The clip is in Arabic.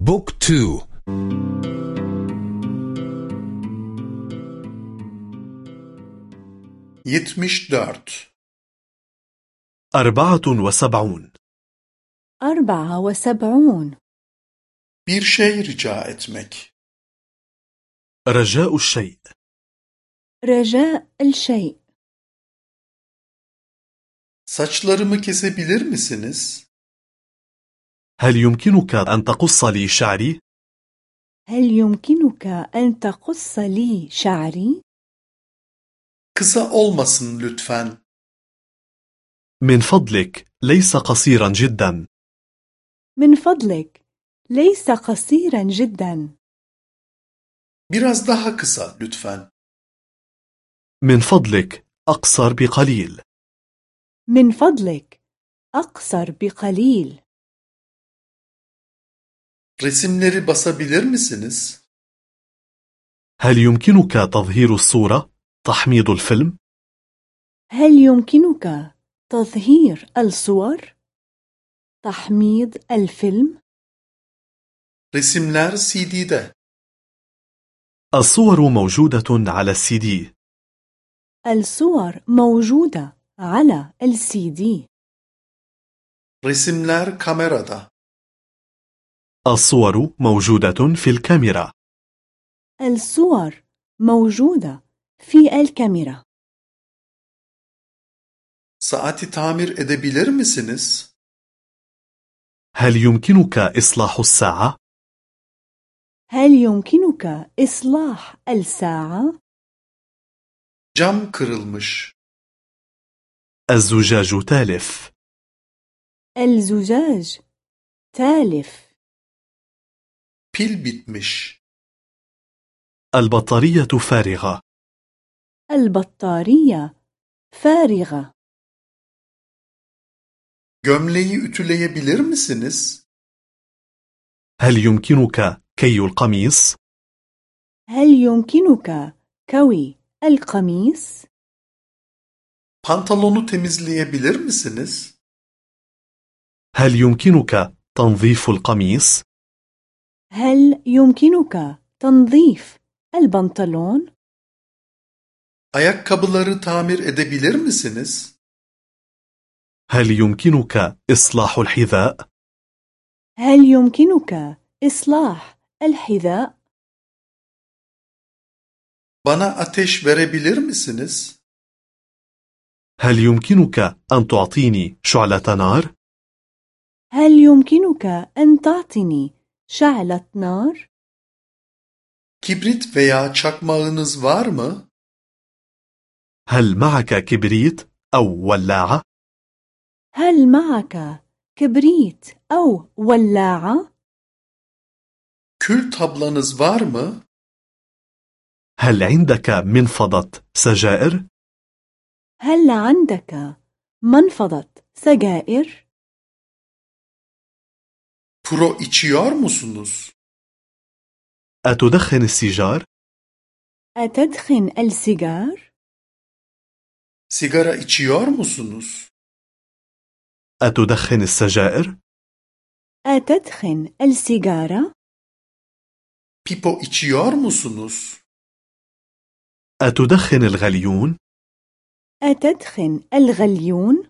بوك تو. يتمش دارت أربعة وسبعون. أربعة وسبعون. Bir şey rica etmek. رجاء الشيء. رجاء الشيء. Saçlarımı kesebilir misiniz? هل يمكنك أن تقص لي شعري؟ هل يمكنك أن تقص لي شعري؟ Kısa olmasın lütfen. من فضلك ليس قصيرا جدا من فضلك ليس قصيرا جدا Biraz daha kısa lütfen. من فضلك أقصر بقليل من فضلك أقصر بقليل Resimleri basabilir misiniz? هل يمكنك تظهير الصورة؟ تحميض الفيلم؟ هل يمكنك تظهير الصور؟ تحميض الفيلم؟ Resimler CD'de. الصور موجودة على السي دي الصور موجودة على السي دي Resimler kamerada. الصور موجودة في الكاميرا الصور موجودة في الكاميرا Saati tamir edebilir misiniz? هل يمكنك إصلاح الساعة؟ هل يمكنك إصلاح الساعة؟ Cam kırılmış. الزجاج تالف الزجاج تالف Pil bitmiş. البطارية فارغة البطارية فارغة Gömleği ütüleyebilir misiniz? هل يمكنك كي القميص؟ هل يمكنك كوي القميص؟ Pantolonu temizleyebilir misiniz? هل يمكنك تنظيف القميص؟ هل يمكنك تنظيف البنطلون؟ Ayakkabıları tamir edebilir misiniz? هل يمكنك إصلاح الحذاء؟ هل يمكنك إصلاح الحذاء؟ Bana ateş verebilir misiniz? هل يمكنك أن تعطيني شعلة نار؟ هل يمكنك أن تعطيني شعلة نار؟ Kibrit veya çakmağınız var mı? هل معك كبريت أو ولاعة؟ هل معك كبريت أو ولاعة؟ Kül tablanız var mı? هل عندك منفضة سجائر؟ هل عندك منفضة سجائر؟ Puro içiyor musunuz? أتدخن السيجار؟ أتدخن السيجار؟ Sigara içiyor musunuz? أتدخن السجائر؟ أتدخن السيجارة؟ Pipo içiyor musunuz? أتدخن الغليون؟ أتدخن الغليون؟